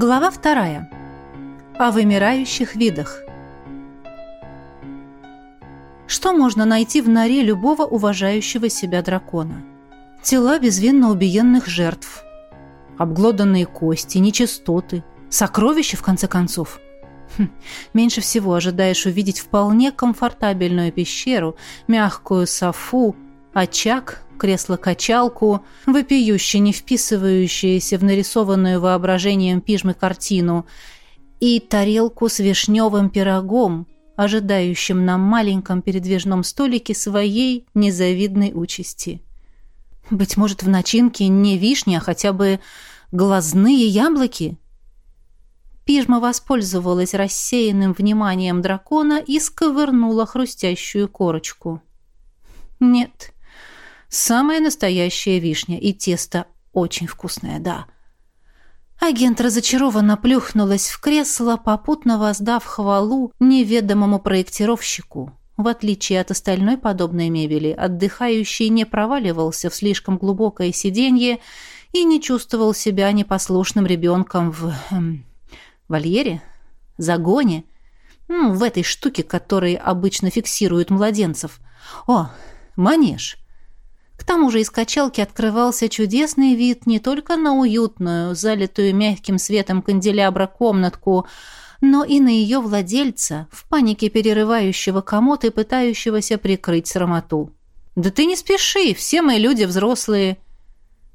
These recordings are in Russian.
Глава вторая. О вымирающих видах. Что можно найти в норе любого уважающего себя дракона? Тела безвинно убиенных жертв, обглоданные кости, нечистоты, сокровища, в конце концов. Хм, меньше всего ожидаешь увидеть вполне комфортабельную пещеру, мягкую софу, очаг, кресло-качалку, вопиюще не вписывающееся в нарисованную воображением пижмы картину, и тарелку с вишневым пирогом, ожидающим на маленьком передвижном столике своей незавидной участи. Быть может, в начинке не вишни, а хотя бы глазные яблоки? Пижма воспользовалась рассеянным вниманием дракона и сковырнула хрустящую корочку. Нет, Самая настоящая вишня, и тесто очень вкусное, да. Агент разочарованно плюхнулась в кресло, попутно воздав хвалу неведомому проектировщику. В отличие от остальной подобной мебели, отдыхающий не проваливался в слишком глубокое сиденье и не чувствовал себя непослушным ребенком в... Эм, вольере? Загоне? Ну, в этой штуке, которой обычно фиксируют младенцев. О, манеж! Тому же из качалки открывался чудесный вид не только на уютную, залитую мягким светом канделябра комнатку, но и на ее владельца, в панике перерывающего комод и пытающегося прикрыть срамоту. «Да ты не спеши, все мы люди взрослые!»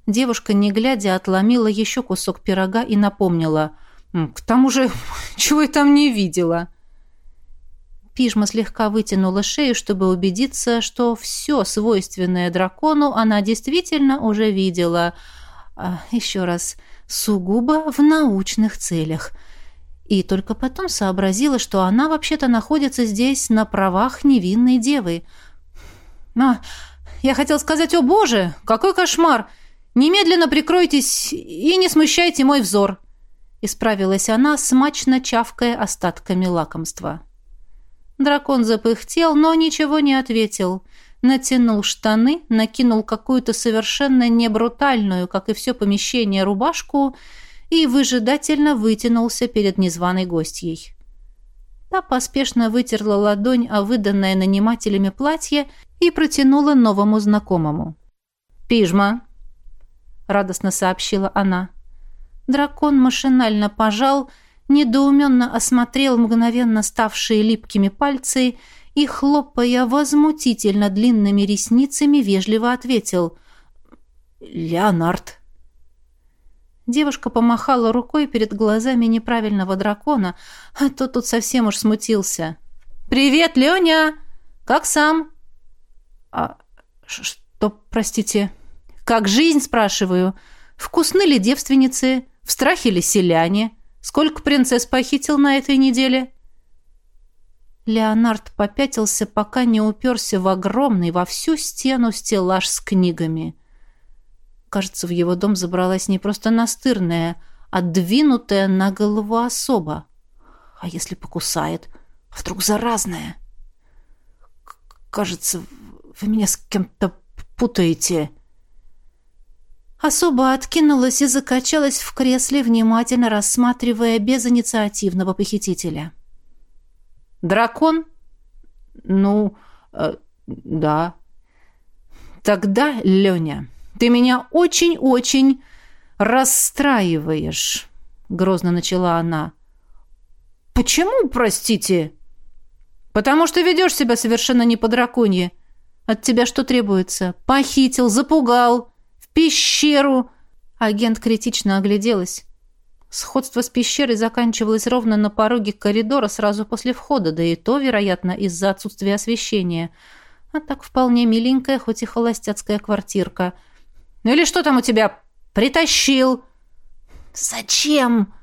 Девушка, не глядя, отломила еще кусок пирога и напомнила. «К тому же, чего я там не видела?» Пижма слегка вытянула шею, чтобы убедиться, что все свойственное дракону она действительно уже видела. А, еще раз, сугубо в научных целях. И только потом сообразила, что она вообще-то находится здесь на правах невинной девы. «А, я хотел сказать, о боже, какой кошмар! Немедленно прикройтесь и не смущайте мой взор!» Исправилась она, смачно чавкая остатками лакомства. Дракон запыхтел, но ничего не ответил. Натянул штаны, накинул какую-то совершенно не брутальную, как и все помещение, рубашку и выжидательно вытянулся перед незваной гостьей. Та поспешно вытерла ладонь о выданное нанимателями платье и протянула новому знакомому. «Пижма!» — радостно сообщила она. Дракон машинально пожал недоуменно осмотрел мгновенно ставшие липкими пальцы и, хлопая возмутительно длинными ресницами, вежливо ответил «Леонард». Девушка помахала рукой перед глазами неправильного дракона, а тот тут совсем уж смутился. «Привет, Леня! Как сам?» «А что, простите?» «Как жизнь, спрашиваю? Вкусны ли девственницы? В страхе ли селяне?» Сколько принцесс похитил на этой неделе?» Леонард попятился, пока не уперся в огромный во всю стену стеллаж с книгами. Кажется, в его дом забралась не просто настырная, а двинутая на голову особа. А если покусает? А вдруг заразная? Кажется, вы меня с кем-то путаете. Особо откинулась и закачалась в кресле, внимательно рассматривая безинициативного похитителя. «Дракон?» «Ну, э, да». «Тогда, Леня, ты меня очень-очень расстраиваешь», — грозно начала она. «Почему, простите?» «Потому что ведешь себя совершенно не по-драконье. От тебя что требуется? Похитил, запугал» пещеру!» Агент критично огляделась. Сходство с пещерой заканчивалось ровно на пороге коридора сразу после входа, да и то, вероятно, из-за отсутствия освещения. А так вполне миленькая, хоть и холостяцкая квартирка. «Ну или что там у тебя? Притащил!» «Зачем?»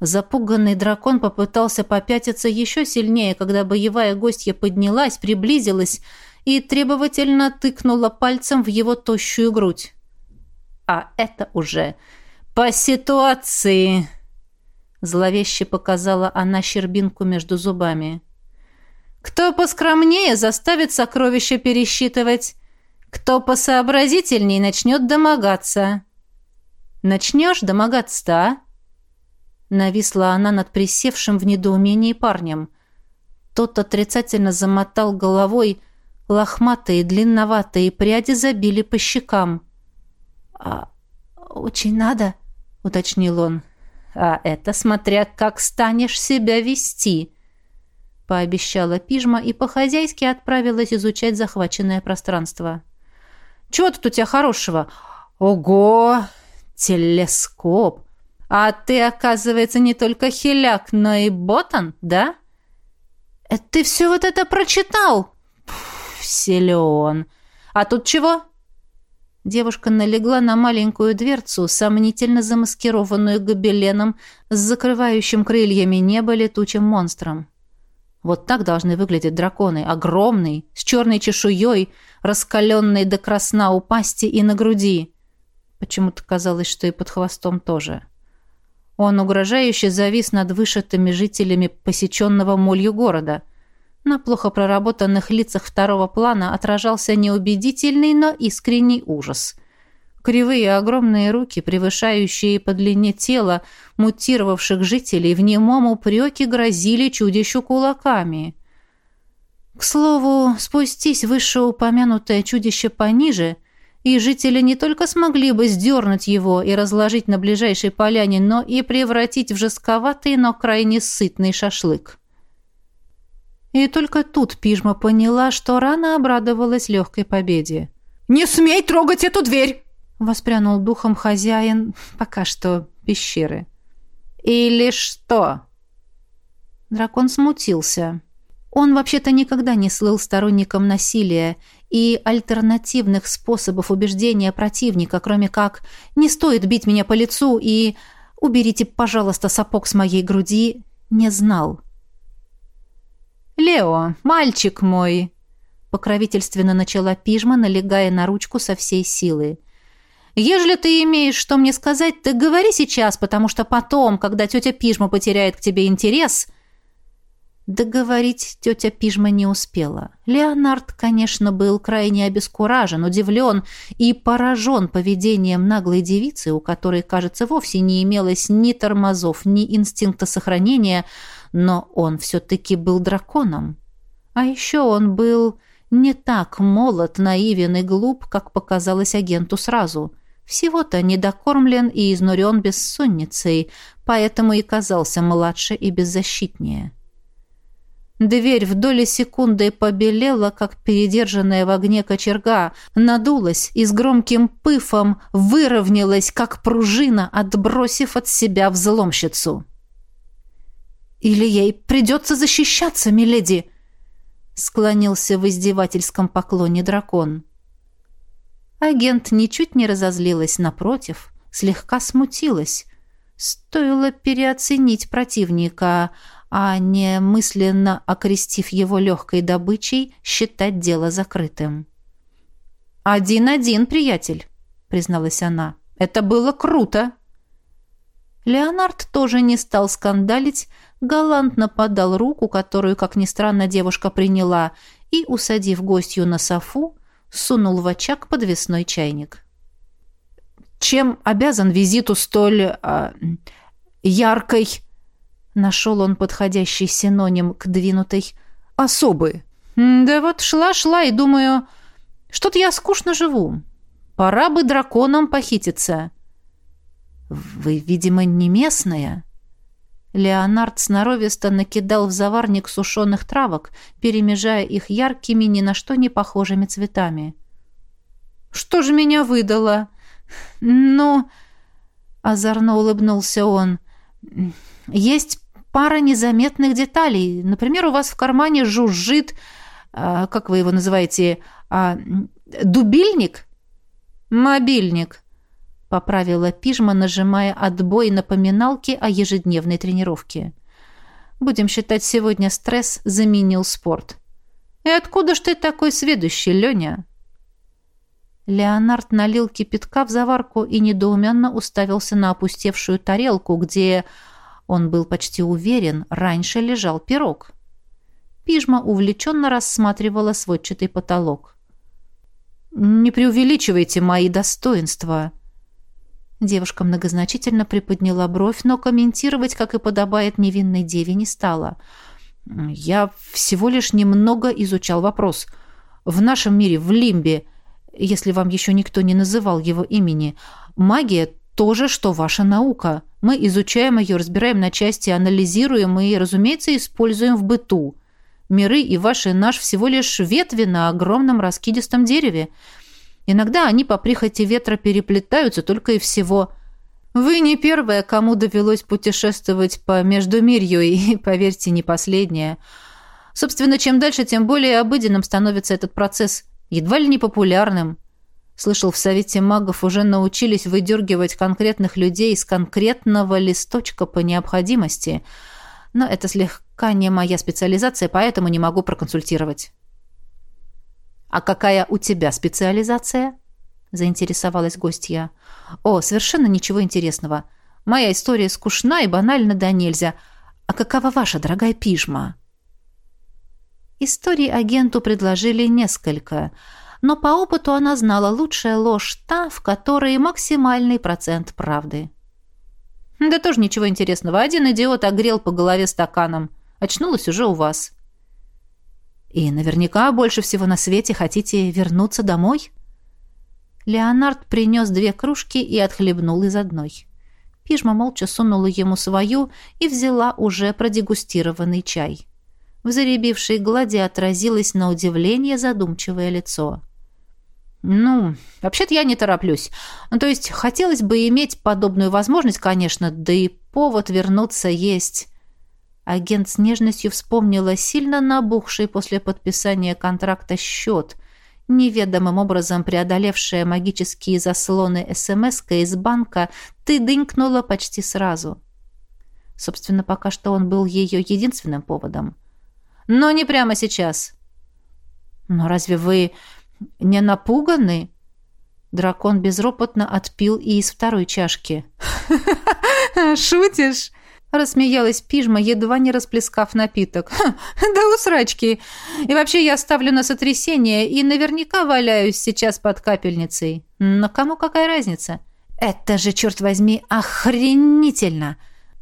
Запуганный дракон попытался попятиться еще сильнее, когда боевая гостья поднялась, приблизилась и требовательно тыкнула пальцем в его тощую грудь а это уже по ситуации. Зловеще показала она щербинку между зубами. Кто поскромнее заставит сокровища пересчитывать, кто посообразительней начнет домогаться. Начнешь домогаться, а? Нависла она над присевшим в недоумении парнем. Тот отрицательно замотал головой, лохматые длинноватые пряди забили по щекам. «А очень надо?» — уточнил он. «А это смотря как станешь себя вести», — пообещала пижма и по-хозяйски отправилась изучать захваченное пространство. «Чего тут у тебя хорошего?» «Ого! Телескоп! А ты, оказывается, не только хиляк, но и ботан, да?» «Это ты все вот это прочитал?» Пф, «Силен! А тут чего?» Девушка налегла на маленькую дверцу, сомнительно замаскированную гобеленом с закрывающим крыльями небо летучим монстром. Вот так должны выглядеть драконы. Огромный, с черной чешуей, раскаленный до красна у пасти и на груди. Почему-то казалось, что и под хвостом тоже. Он угрожающе завис над вышитыми жителями посеченного молью города. На плохо проработанных лицах второго плана отражался неубедительный, но искренний ужас. Кривые огромные руки, превышающие по длине тела мутировавших жителей, в немом упреке грозили чудищу кулаками. К слову, спустись вышеупомянутое чудище пониже, и жители не только смогли бы сдернуть его и разложить на ближайшей поляне, но и превратить в жестковатый, но крайне сытный шашлык. И только тут Пижма поняла, что рано обрадовалась легкой победе. «Не смей трогать эту дверь!» — воспрянул духом хозяин пока что пещеры. «Или что?» Дракон смутился. Он вообще-то никогда не слыл сторонником насилия и альтернативных способов убеждения противника, кроме как «не стоит бить меня по лицу» и «уберите, пожалуйста, сапог с моей груди», не знал. «Лео, мальчик мой!» Покровительственно начала пижма, налегая на ручку со всей силы. «Ежели ты имеешь что мне сказать, ты говори сейчас, потому что потом, когда тетя Пижма потеряет к тебе интерес...» Договорить тетя Пижма не успела. Леонард, конечно, был крайне обескуражен, удивлен и поражен поведением наглой девицы, у которой, кажется, вовсе не имелось ни тормозов, ни инстинкта сохранения, но он все-таки был драконом. А еще он был не так молод, наивен и глуп, как показалось агенту сразу. Всего-то недокормлен и изнурен бессонницей, поэтому и казался младше и беззащитнее. Дверь в доли секунды побелела, как передержанная в огне кочерга, надулась и с громким пыфом выровнялась, как пружина, отбросив от себя взломщицу. «Или ей придется защищаться, миледи!» склонился в издевательском поклоне дракон. Агент ничуть не разозлилась, напротив, слегка смутилась. Стоило переоценить противника, а не мысленно окрестив его легкой добычей, считать дело закрытым. «Один-один, приятель», — призналась она. «Это было круто!» Леонард тоже не стал скандалить, галантно подал руку, которую, как ни странно, девушка приняла, и, усадив гостью на софу, сунул в очаг подвесной чайник. «Чем обязан визиту столь... А, яркой...» Нашел он подходящий синоним к двинутой «особы». «Да вот шла-шла и думаю, что-то я скучно живу. Пора бы драконом похититься». «Вы, видимо, не местная?» Леонард сноровисто накидал в заварник сушеных травок, перемежая их яркими, ни на что не похожими цветами. «Что же меня выдало?» «Ну...» — озорно улыбнулся он. «Есть пара незаметных деталей. Например, у вас в кармане жужжит... А, как вы его называете? А, дубильник?» «Мобильник», — поправила пижма, нажимая отбой напоминалки о ежедневной тренировке. «Будем считать, сегодня стресс заменил спорт». «И откуда ж ты такой сведущий, Леня?» Леонард налил кипятка в заварку и недоуменно уставился на опустевшую тарелку, где, он был почти уверен, раньше лежал пирог. Пижма увлеченно рассматривала сводчатый потолок. «Не преувеличивайте мои достоинства», Девушка многозначительно приподняла бровь, но комментировать, как и подобает невинной деве, не стала. «Я всего лишь немного изучал вопрос. В нашем мире, в Лимбе, если вам еще никто не называл его имени, магия то же, что ваша наука. Мы изучаем ее, разбираем на части, анализируем и, разумеется, используем в быту. Миры и ваш и наш всего лишь ветви на огромном раскидистом дереве. Иногда они по прихоти ветра переплетаются только и всего. Вы не первая, кому довелось путешествовать по Междумирью, и, поверьте, не последняя. Собственно, чем дальше, тем более обыденным становится этот процесс, едва ли не популярным. Слышал, в Совете магов уже научились выдергивать конкретных людей из конкретного листочка по необходимости. Но это слегка не моя специализация, поэтому не могу проконсультировать. «А какая у тебя специализация?» – заинтересовалась гостья. «О, совершенно ничего интересного. Моя история скучна и банальна да нельзя. А какова ваша, дорогая пижма?» Истории агенту предложили несколько – но по опыту она знала, лучшая ложь та, в которой максимальный процент правды. Да тоже ничего интересного. Один идиот огрел по голове стаканом. Очнулась уже у вас. И наверняка больше всего на свете хотите вернуться домой? Леонард принес две кружки и отхлебнул из одной. Пижма молча сунула ему свою и взяла уже продегустированный чай. В заребившей глади отразилось на удивление задумчивое лицо. «Ну, вообще-то я не тороплюсь. То есть хотелось бы иметь подобную возможность, конечно, да и повод вернуться есть». Агент с нежностью вспомнила сильно набухший после подписания контракта счет, неведомым образом преодолевшая магические заслоны смс из банка, ты дынькнула почти сразу. Собственно, пока что он был ее единственным поводом. «Но не прямо сейчас». «Но разве вы «Не напуганы?» Дракон безропотно отпил и из второй чашки. «Шутишь?» Рассмеялась пижма, едва не расплескав напиток. «Да усрачки! И вообще я ставлю на сотрясение и наверняка валяюсь сейчас под капельницей. Но кому какая разница? Это же, черт возьми, охренительно!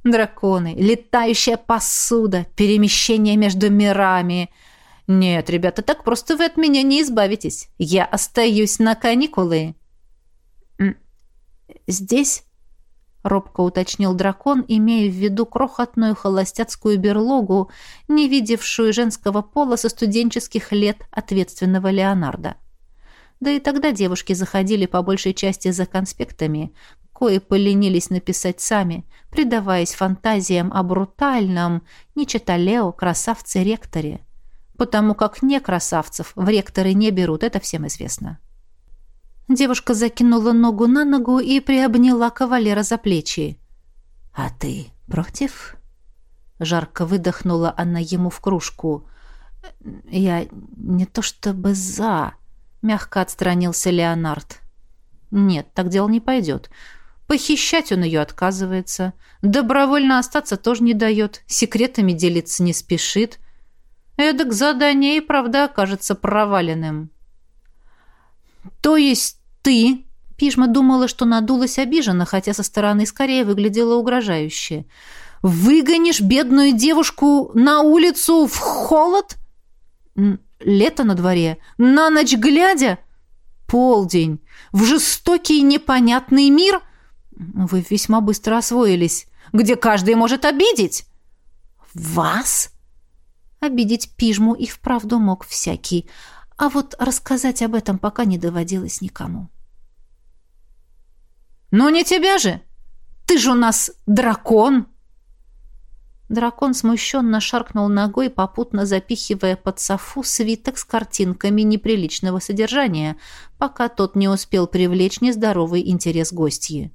Драконы, летающая посуда, перемещение между мирами — «Нет, ребята, так просто вы от меня не избавитесь. Я остаюсь на каникулы». «Здесь?» — робко уточнил дракон, имея в виду крохотную холостяцкую берлогу, не видевшую женского пола со студенческих лет ответственного Леонардо. Да и тогда девушки заходили по большей части за конспектами, кое поленились написать сами, предаваясь фантазиям о брутальном, не чита Лео, красавце-ректоре потому как не красавцев в ректоры не берут, это всем известно. Девушка закинула ногу на ногу и приобняла кавалера за плечи. «А ты против?» Жарко выдохнула она ему в кружку. «Я не то чтобы за...» Мягко отстранился Леонард. «Нет, так дело не пойдет. Похищать он ее отказывается. Добровольно остаться тоже не дает. Секретами делиться не спешит. Эдак задание и правда окажется проваленным. То есть ты... Пижма думала, что надулась обиженно, хотя со стороны скорее выглядела угрожающе. «Выгонишь бедную девушку на улицу в холод?» «Лето на дворе. На ночь глядя?» «Полдень. В жестокий непонятный мир?» «Вы весьма быстро освоились. Где каждый может обидеть?» «Вас?» Обидеть пижму и вправду мог всякий, а вот рассказать об этом пока не доводилось никому. «Ну не тебя же! Ты же у нас дракон!» Дракон смущенно шаркнул ногой, попутно запихивая под софу свиток с картинками неприличного содержания, пока тот не успел привлечь нездоровый интерес гостьи.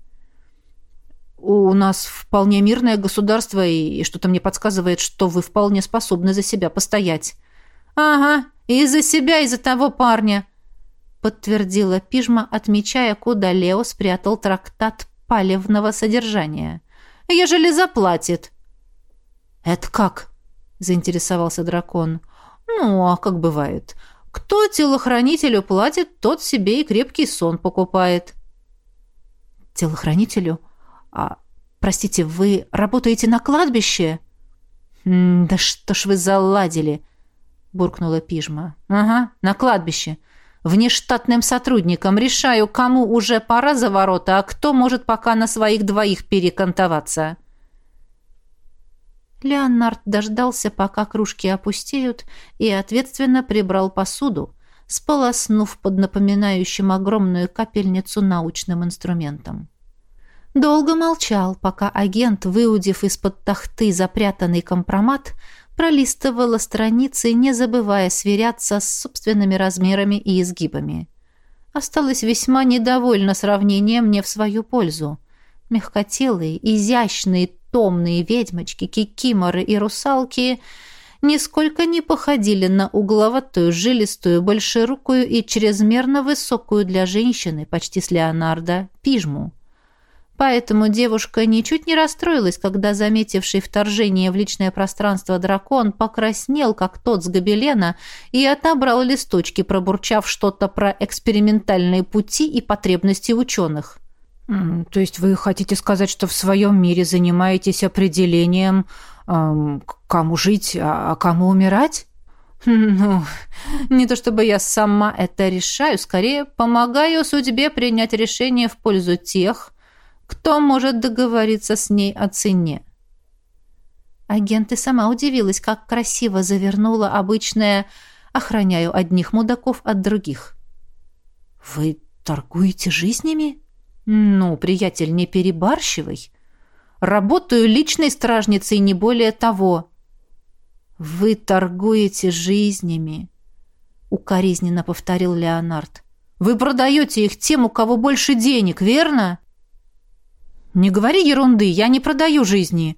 У нас вполне мирное государство, и что-то мне подсказывает, что вы вполне способны за себя постоять». «Ага, и за себя, и за того парня», — подтвердила Пижма, отмечая, куда Лео спрятал трактат палевного содержания. «Ежели заплатит». «Это как?» — заинтересовался дракон. «Ну, а как бывает. Кто телохранителю платит, тот себе и крепкий сон покупает». телохранителю. А, простите, вы работаете на кладбище? да что ж вы заладили, буркнула Пижма. Ага, на кладбище. Внештатным сотрудникам решаю, кому уже пора за ворота, а кто может пока на своих двоих перекантоваться. Леонард дождался, пока кружки опустеют, и ответственно прибрал посуду, сполоснув под напоминающим огромную капельницу научным инструментом. Долго молчал, пока агент, выудив из-под тахты запрятанный компромат, пролистывала страницы, не забывая сверяться с собственными размерами и изгибами. Осталась весьма недовольна сравнением не в свою пользу. Мягкотелые, изящные, томные ведьмочки, кикиморы и русалки нисколько не походили на угловатую, жилистую, большерукую и чрезмерно высокую для женщины, почти с Леонардо, пижму. Поэтому девушка ничуть не расстроилась, когда заметивший вторжение в личное пространство дракон покраснел, как тот с гобелена, и отобрал листочки, пробурчав что-то про экспериментальные пути и потребности ученых. «То есть вы хотите сказать, что в своем мире занимаетесь определением, эм, кому жить, а, а кому умирать?» «Ну, не то чтобы я сама это решаю, скорее помогаю судьбе принять решение в пользу тех, кто может договориться с ней о цене». Агент и сама удивилась, как красиво завернула обычное «охраняю одних мудаков от других». «Вы торгуете жизнями?» «Ну, приятель, не перебарщивай. Работаю личной стражницей, не более того». «Вы торгуете жизнями», — укоризненно повторил Леонард. «Вы продаете их тем, у кого больше денег, верно?» «Не говори ерунды, я не продаю жизни.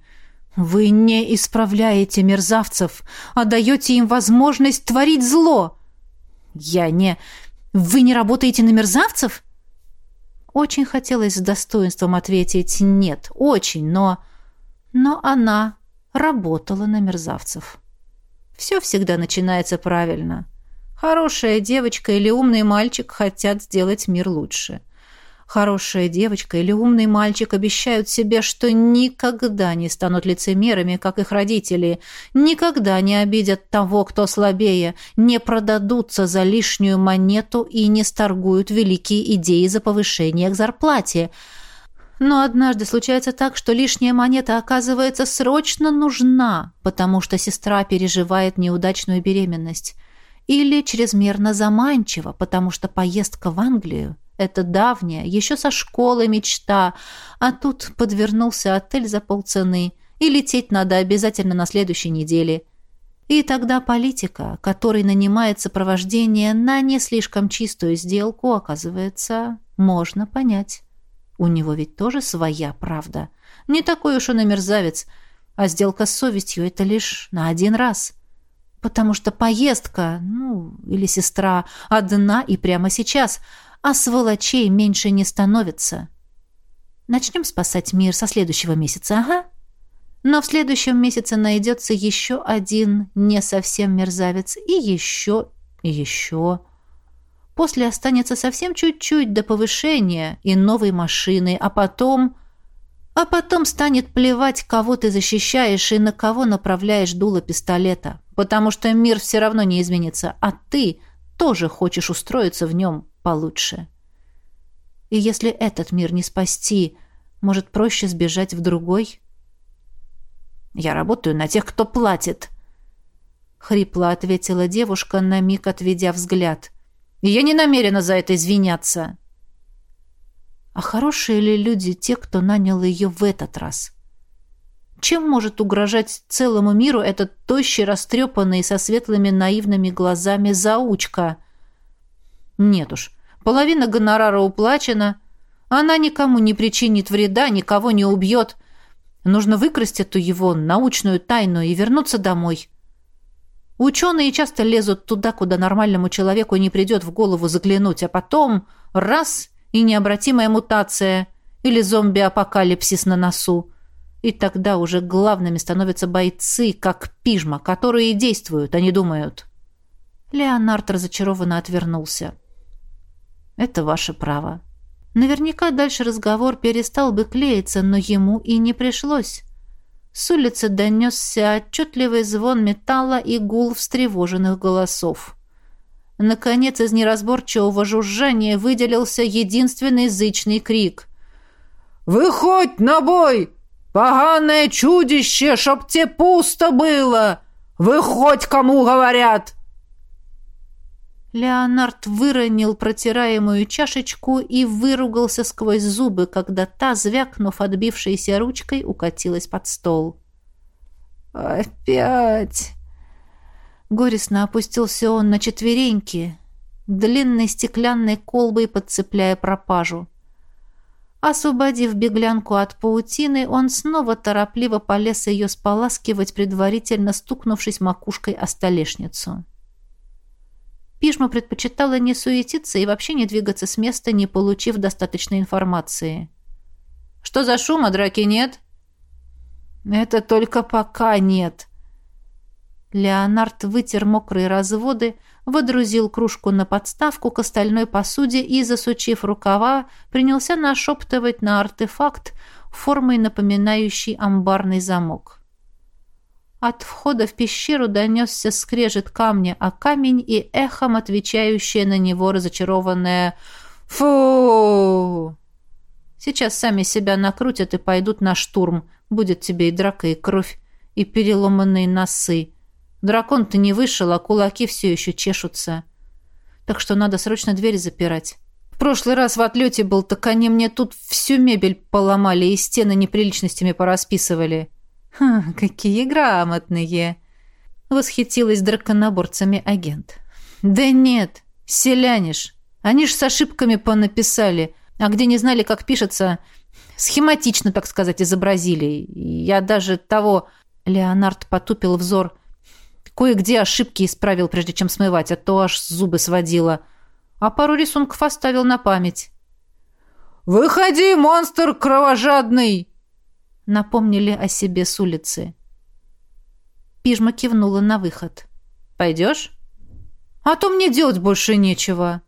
Вы не исправляете мерзавцев, а даете им возможность творить зло». «Я не... Вы не работаете на мерзавцев?» Очень хотелось с достоинством ответить «нет», очень, но... Но она работала на мерзавцев. Все всегда начинается правильно. Хорошая девочка или умный мальчик хотят сделать мир лучше. — Хорошая девочка или умный мальчик обещают себе, что никогда не станут лицемерами, как их родители, никогда не обидят того, кто слабее, не продадутся за лишнюю монету и не сторгуют великие идеи за повышение к зарплате. Но однажды случается так, что лишняя монета оказывается срочно нужна, потому что сестра переживает неудачную беременность. Или чрезмерно заманчива, потому что поездка в Англию это давняя, еще со школы мечта, а тут подвернулся отель за полцены, и лететь надо обязательно на следующей неделе. И тогда политика, который нанимает сопровождение на не слишком чистую сделку, оказывается, можно понять. У него ведь тоже своя правда. Не такой уж он и мерзавец, а сделка с совестью — это лишь на один раз. Потому что поездка, ну, или сестра, одна и прямо сейчас — а сволочей меньше не становится. Начнем спасать мир со следующего месяца, ага. Но в следующем месяце найдется еще один не совсем мерзавец, и еще, и еще. После останется совсем чуть-чуть до повышения и новой машины, а потом... А потом станет плевать, кого ты защищаешь и на кого направляешь дуло пистолета, потому что мир все равно не изменится, а ты тоже хочешь устроиться в нем получше. И если этот мир не спасти, может, проще сбежать в другой? Я работаю на тех, кто платит. Хрипло ответила девушка, на миг отведя взгляд. Я не намерена за это извиняться. А хорошие ли люди те, кто нанял ее в этот раз? Чем может угрожать целому миру этот тощий, растрепанный, со светлыми наивными глазами заучка? Нет уж, половина гонорара уплачена, она никому не причинит вреда, никого не убьет. Нужно выкрасть эту его научную тайну и вернуться домой. Ученые часто лезут туда, куда нормальному человеку не придет в голову заглянуть, а потом раз — и необратимая мутация или зомби-апокалипсис на носу. И тогда уже главными становятся бойцы, как пижма, которые действуют, а не думают. Леонард разочарованно отвернулся. «Это ваше право», Наверняка дальше разговор перестал бы клеиться, но ему и не пришлось. С улицы донесся отчетливый звон металла и гул встревоженных голосов. Наконец из неразборчивого жужжания выделился единственный зычный крик. «Выходь на бой! Поганое чудище, чтоб тебе пусто было! Выходь, кому говорят!» Леонард выронил протираемую чашечку и выругался сквозь зубы, когда та, звякнув отбившейся ручкой, укатилась под стол. «Опять!» Горестно опустился он на четвереньки, длинной стеклянной колбой подцепляя пропажу. Освободив беглянку от паутины, он снова торопливо полез ее споласкивать, предварительно стукнувшись макушкой о столешницу. Пижма предпочитала не суетиться и вообще не двигаться с места, не получив достаточной информации. «Что за шума, драки нет?» «Это только пока нет». Леонард вытер мокрые разводы, водрузил кружку на подставку к остальной посуде и, засучив рукава, принялся нашептывать на артефакт, формой напоминающий амбарный замок. От входа в пещеру донесся скрежет камня о камень и эхом отвечающее на него разочарованное «Фу!». Сейчас сами себя накрутят и пойдут на штурм. Будет тебе и драка, и кровь, и переломанные носы. Дракон-то не вышел, а кулаки все еще чешутся. Так что надо срочно дверь запирать. В прошлый раз в отлете был, так они мне тут всю мебель поломали и стены неприличностями порасписывали. «Ха, какие грамотные!» — восхитилась драконоборцами агент. «Да нет, селяниш. Они ж с ошибками понаписали, а где не знали, как пишется, схематично, так сказать, изобразили. Я даже того...» Леонард потупил взор. «Кое-где ошибки исправил, прежде чем смывать, а то аж зубы сводило. А пару рисунков оставил на память». «Выходи, монстр кровожадный!» Напомнили о себе с улицы. Пижма кивнула на выход. «Пойдешь?» «А то мне делать больше нечего».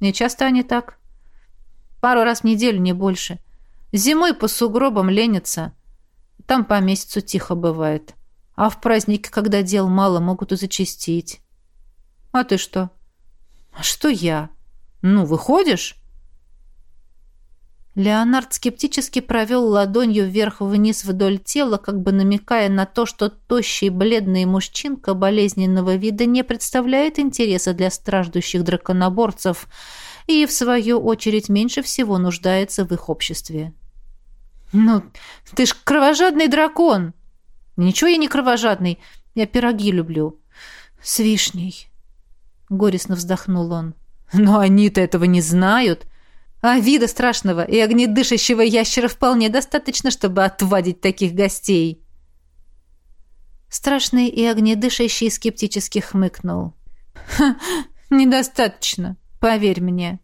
«Не часто они так?» «Пару раз в неделю, не больше. Зимой по сугробам ленятся. Там по месяцу тихо бывает. А в праздники, когда дел мало, могут и зачастить». «А ты что?» «А что я?» «Ну, выходишь?» Леонард скептически провел ладонью вверх-вниз вдоль тела, как бы намекая на то, что тощий бледный мужчинка болезненного вида не представляет интереса для страждущих драконоборцев и, в свою очередь, меньше всего нуждается в их обществе. «Ну, ты ж кровожадный дракон!» «Ничего я не кровожадный, я пироги люблю. С вишней!» Горестно вздохнул он. «Но они-то этого не знают!» А вида страшного и огнедышащего ящера вполне достаточно, чтобы отвадить таких гостей. Страшный и огнедышащий скептически хмыкнул. «Ха, недостаточно, поверь мне».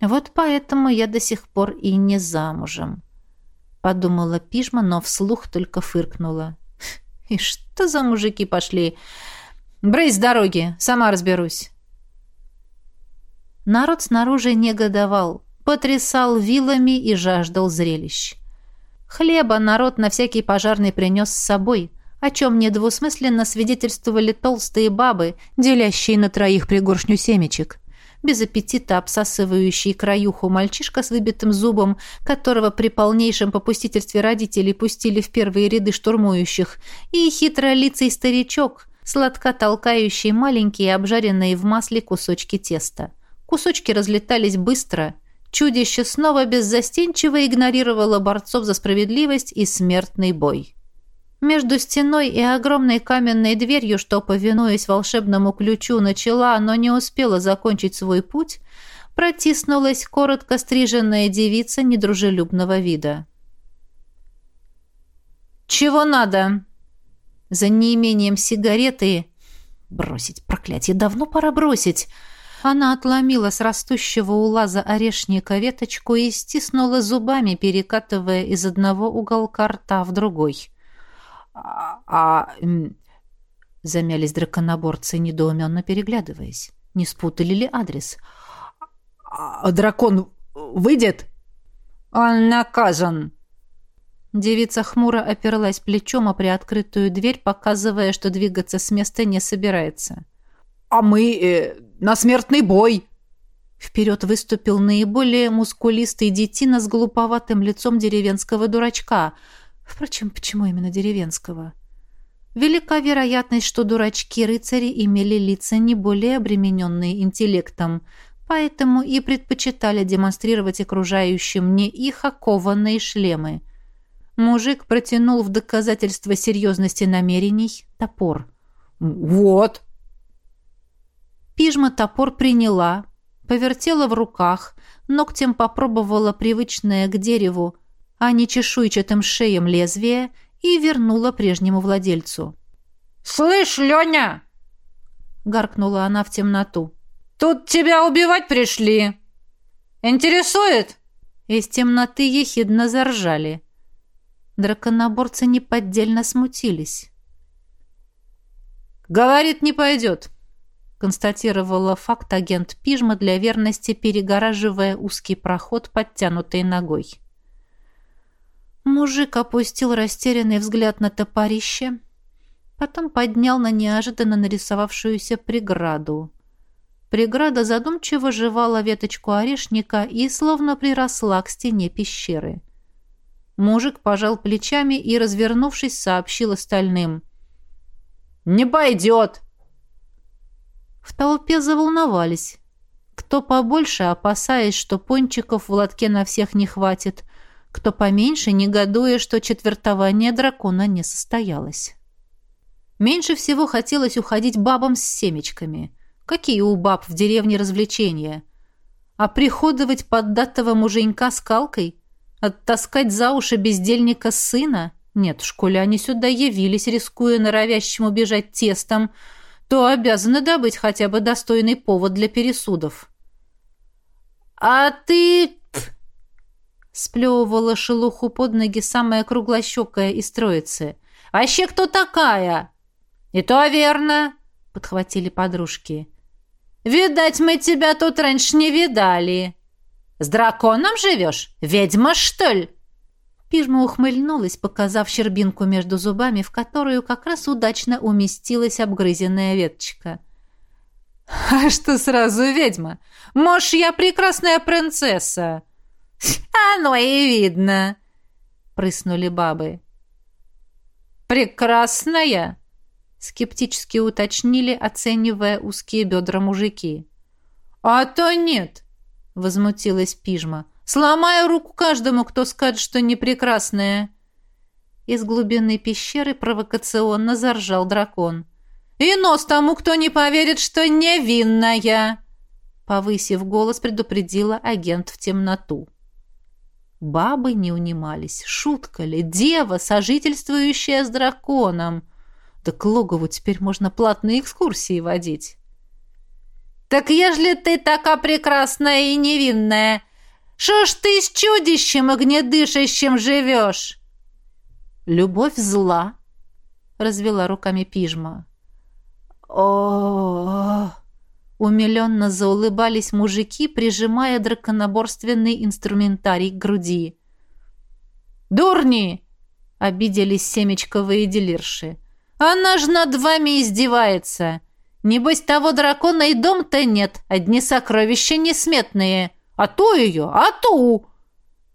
«Вот поэтому я до сих пор и не замужем», — подумала Пижма, но вслух только фыркнула. «И что за мужики пошли? Брысь с дороги, сама разберусь». Народ снаружи негодовал, потрясал вилами и жаждал зрелищ. Хлеба народ на всякий пожарный принес с собой, о чем недвусмысленно свидетельствовали толстые бабы, делящие на троих пригоршню семечек. Без аппетита обсасывающий краюху мальчишка с выбитым зубом, которого при полнейшем попустительстве родителей пустили в первые ряды штурмующих, и хитролицый старичок, сладко толкающий маленькие обжаренные в масле кусочки теста. Кусочки разлетались быстро. Чудище снова беззастенчиво игнорировало борцов за справедливость и смертный бой. Между стеной и огромной каменной дверью, что, повинуясь волшебному ключу, начала, но не успела закончить свой путь, протиснулась коротко стриженная девица недружелюбного вида. «Чего надо?» За неимением сигареты... Бросить, проклятие, давно пора бросить. Она отломила с растущего у лаза орешника веточку и стиснула зубами, перекатывая из одного уголка рта в другой. «А...», а замялись драконоборцы, недоуменно переглядываясь. Не спутали ли адрес? А дракон выйдет?» «Он наказан!» Девица хмуро оперлась плечом о приоткрытую дверь, показывая, что двигаться с места не собирается. «А мы э, на смертный бой!» Вперед выступил наиболее мускулистый детина с глуповатым лицом деревенского дурачка. Впрочем, почему именно деревенского? Велика вероятность, что дурачки-рыцари имели лица не более обремененные интеллектом, поэтому и предпочитали демонстрировать окружающим не их окованные шлемы. Мужик протянул в доказательство серьезности намерений топор. «Вот!» Пижма топор приняла, повертела в руках, ногтем попробовала привычное к дереву, а не чешуйчатым шеем лезвие и вернула прежнему владельцу. «Слышь, Леня!» — гаркнула она в темноту. «Тут тебя убивать пришли! Интересует?» Из темноты ехидно заржали. Драконоборцы неподдельно смутились. «Говорит, не пойдет», констатировала факт агент Пижма для верности, перегораживая узкий проход, подтянутой ногой. Мужик опустил растерянный взгляд на топорище, потом поднял на неожиданно нарисовавшуюся преграду. Преграда задумчиво жевала веточку орешника и словно приросла к стене пещеры. Мужик пожал плечами и, развернувшись, сообщил остальным. «Не пойдет!» В толпе заволновались. Кто побольше, опасаясь, что пончиков в лотке на всех не хватит, кто поменьше, негодуя, что четвертование дракона не состоялось. Меньше всего хотелось уходить бабам с семечками. Какие у баб в деревне развлечения? А приходовать поддатого муженька скалкой? Оттаскать за уши бездельника сына? Нет, в школе они сюда явились, рискуя норовящему бежать тестом, то обязаны добыть хотя бы достойный повод для пересудов. «А ты...» Сплевывала шелуху под ноги самая круглощекая из троицы. «Вообще кто такая?» «И то верно», — подхватили подружки. «Видать, мы тебя тут раньше не видали. С драконом живешь? Ведьма, что ли?» Пижма ухмыльнулась, показав щербинку между зубами, в которую как раз удачно уместилась обгрызенная веточка. «А что сразу ведьма? Может, я прекрасная принцесса?» «Оно и видно!» — прыснули бабы. «Прекрасная!» — скептически уточнили, оценивая узкие бедра мужики. «А то нет!» — возмутилась Пижма. Сломаю руку каждому, кто скажет, что не прекрасная. Из глубины пещеры провокационно заржал дракон. И нос тому, кто не поверит, что невинная. Повысив голос, предупредила агент в темноту. Бабы не унимались. Шутка ли? Дева, сожительствующая с драконом. Да к логову теперь можно платные экскурсии водить. «Так ежели ты такая прекрасная и невинная, Шо ж ты с чудищем огнедышащим живешь?» «Любовь зла», — развела руками пижма. о Умиленно заулыбались мужики, прижимая драконоборственный инструментарий к груди. «Дурни!» — обиделись семечковые делирши. «Она ж над вами издевается! Небось, того дракона и дом-то нет, одни сокровища несметные!» А ту ее, а ту!»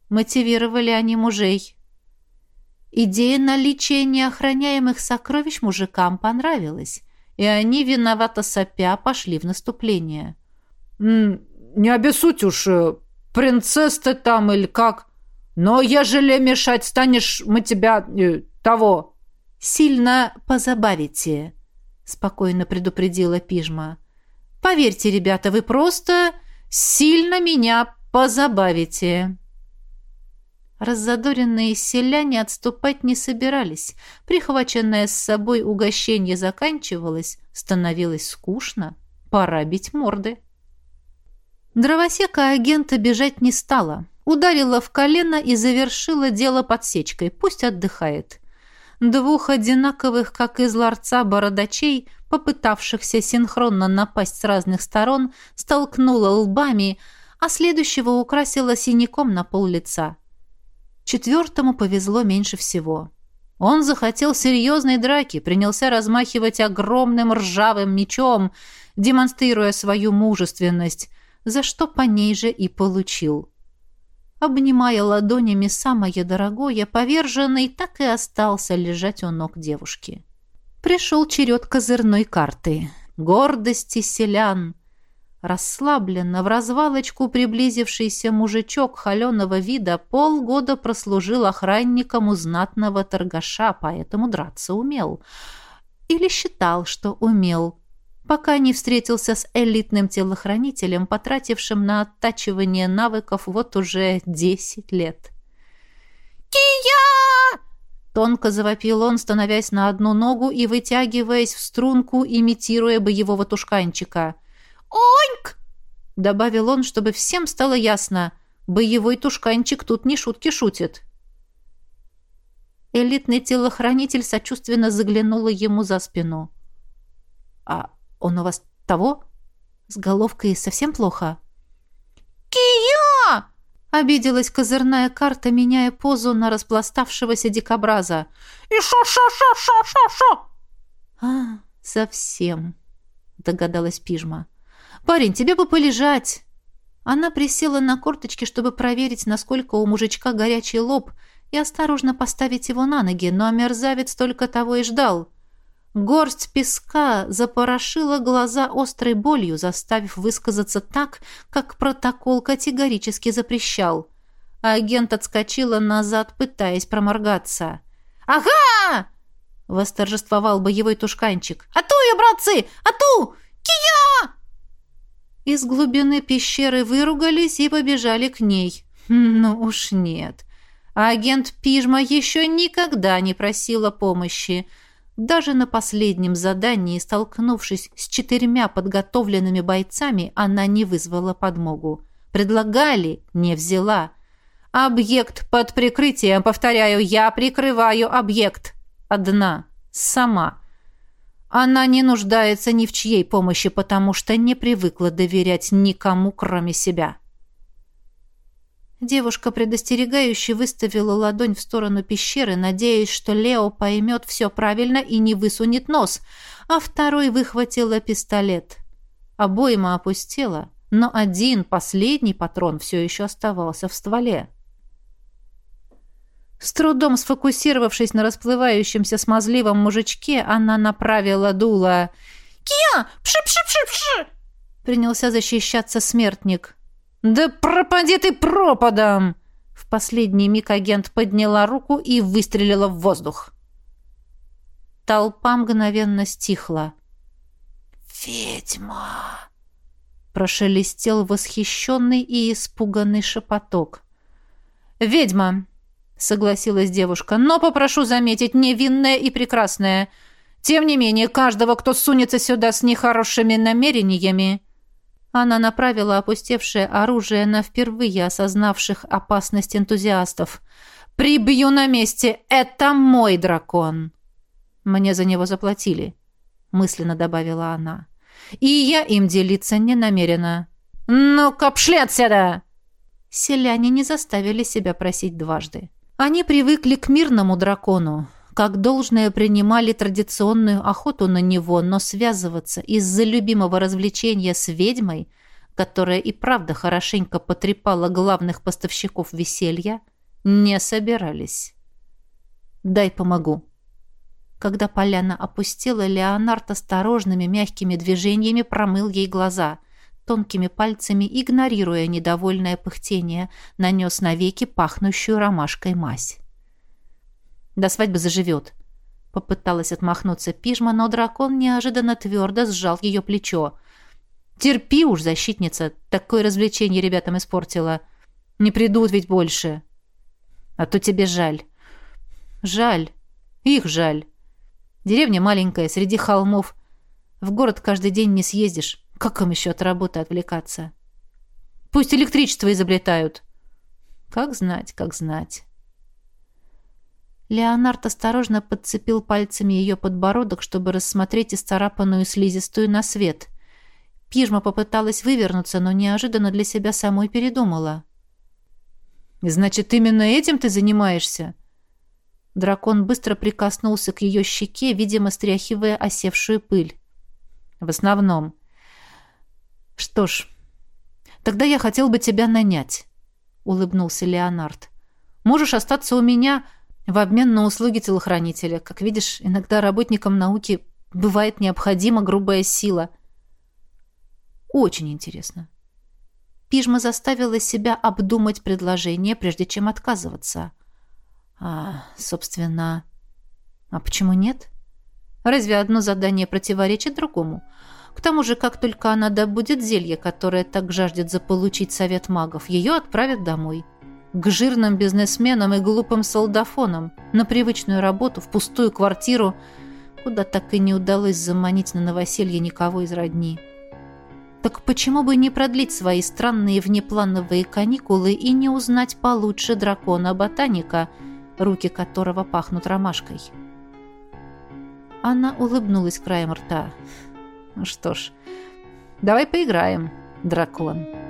Мотивировали они мужей. Идея наличия неохраняемых сокровищ мужикам понравилась, и они, виновато сопя, пошли в наступление. «Не обессудь уж, э, принцесс ты там или как, но ежели мешать станешь, мы тебя э, того...» «Сильно позабавите», — спокойно предупредила Пижма. «Поверьте, ребята, вы просто Сильно меня позабавите!» Раззадоренные селяне отступать не собирались. Прихваченное с собой угощение заканчивалось, становилось скучно. Пора бить морды. Дровосека агента бежать не стала. Ударила в колено и завершила дело подсечкой. Пусть отдыхает. Двух одинаковых, как из ларца, бородачей попытавшихся синхронно напасть с разных сторон, столкнула лбами, а следующего украсила синяком на пол лица. Четвертому повезло меньше всего. Он захотел серьезной драки, принялся размахивать огромным ржавым мечом, демонстрируя свою мужественность, за что по ней же и получил. Обнимая ладонями самое дорогое, поверженный так и остался лежать у ног девушки. Пришел черед козырной карты. Гордости селян. Расслабленно, в развалочку приблизившийся мужичок холеного вида полгода прослужил охранником у знатного торгаша, поэтому драться умел. Или считал, что умел пока не встретился с элитным телохранителем, потратившим на оттачивание навыков вот уже десять лет. «Кия!» Тонко завопил он, становясь на одну ногу и вытягиваясь в струнку, имитируя боевого тушканчика. «Оньк!» — добавил он, чтобы всем стало ясно. Боевой тушканчик тут не шутки шутит. Элитный телохранитель сочувственно заглянула ему за спину. «А он у вас того? С головкой совсем плохо?» «Кия!» — обиделась козырная карта, меняя позу на распластавшегося дикобраза. «И шо-шо-шо-шо-шо-шо!» «А, совсем», — догадалась пижма. «Парень, тебе бы полежать!» Она присела на корточки, чтобы проверить, насколько у мужичка горячий лоб, и осторожно поставить его на ноги, но мерзавец только того и ждал — Горсть песка запорошила глаза острой болью, заставив высказаться так, как протокол категорически запрещал. Агент отскочила назад, пытаясь проморгаться. «Ага!» — восторжествовал боевой тушканчик. «Ату ее, братцы! Ату! Кия!» Из глубины пещеры выругались и побежали к ней. Ну уж нет. Агент Пижма еще никогда не просила помощи — даже на последнем задании, столкнувшись с четырьмя подготовленными бойцами, она не вызвала подмогу. Предлагали, не взяла. Объект под прикрытием, повторяю, я прикрываю объект. Одна, сама. Она не нуждается ни в чьей помощи, потому что не привыкла доверять никому, кроме себя. Девушка предостерегающе выставила ладонь в сторону пещеры, надеясь, что Лео поймет все правильно и не высунет нос, а второй выхватила пистолет. Обойма опустела, но один, последний патрон все еще оставался в стволе. С трудом сфокусировавшись на расплывающемся смазливом мужичке, она направила дуло. «Кия! Пши-пши-пши-пши!» Принялся защищаться смертник. «Да пропади ты пропадом!» В последний миг агент подняла руку и выстрелила в воздух. Толпа мгновенно стихла. «Ведьма!» Прошелестел восхищенный и испуганный шепоток. «Ведьма!» — согласилась девушка. «Но попрошу заметить, невинная и прекрасная. Тем не менее, каждого, кто сунется сюда с нехорошими намерениями...» Она направила опустевшее оружие на впервые осознавших опасность энтузиастов. «Прибью на месте! Это мой дракон!» «Мне за него заплатили», — мысленно добавила она. «И я им делиться не намерена». «Ну-ка, отсюда!» Селяне не заставили себя просить дважды. Они привыкли к мирному дракону, как должное принимали традиционную охоту на него, но связываться из-за любимого развлечения с ведьмой, которая и правда хорошенько потрепала главных поставщиков веселья, не собирались. «Дай помогу». Когда поляна опустела, Леонард осторожными мягкими движениями промыл ей глаза – тонкими пальцами, игнорируя недовольное пыхтение, нанес навеки пахнущую ромашкой мазь. До свадьбы заживет. Попыталась отмахнуться пижма, но дракон неожиданно твердо сжал ее плечо. «Терпи уж, защитница, такое развлечение ребятам испортила. Не придут ведь больше. А то тебе жаль». «Жаль. Их жаль. Деревня маленькая, среди холмов. В город каждый день не съездишь. Как им еще от работы отвлекаться? Пусть электричество изобретают». «Как знать, как знать». Леонард осторожно подцепил пальцами ее подбородок, чтобы рассмотреть исцарапанную слизистую на свет. Пижма попыталась вывернуться, но неожиданно для себя самой передумала. «Значит, именно этим ты занимаешься?» Дракон быстро прикоснулся к ее щеке, видимо, стряхивая осевшую пыль. «В основном. Что ж, тогда я хотел бы тебя нанять», — улыбнулся Леонард. «Можешь остаться у меня в обмен на услуги телохранителя. Как видишь, иногда работникам науки бывает необходима грубая сила». «Очень интересно». Пижма заставила себя обдумать предложение, прежде чем отказываться. А, собственно... А почему нет? Разве одно задание противоречит другому? К тому же, как только она добудет зелье, которое так жаждет заполучить совет магов, ее отправят домой. К жирным бизнесменам и глупым солдафонам, на привычную работу, в пустую квартиру, куда так и не удалось заманить на новоселье никого из родни. Так почему бы не продлить свои странные внеплановые каникулы и не узнать получше дракона-ботаника, руки которого пахнут ромашкой? Она улыбнулась краем рта. «Ну что ж, давай поиграем, дракон».